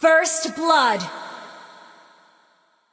First blood.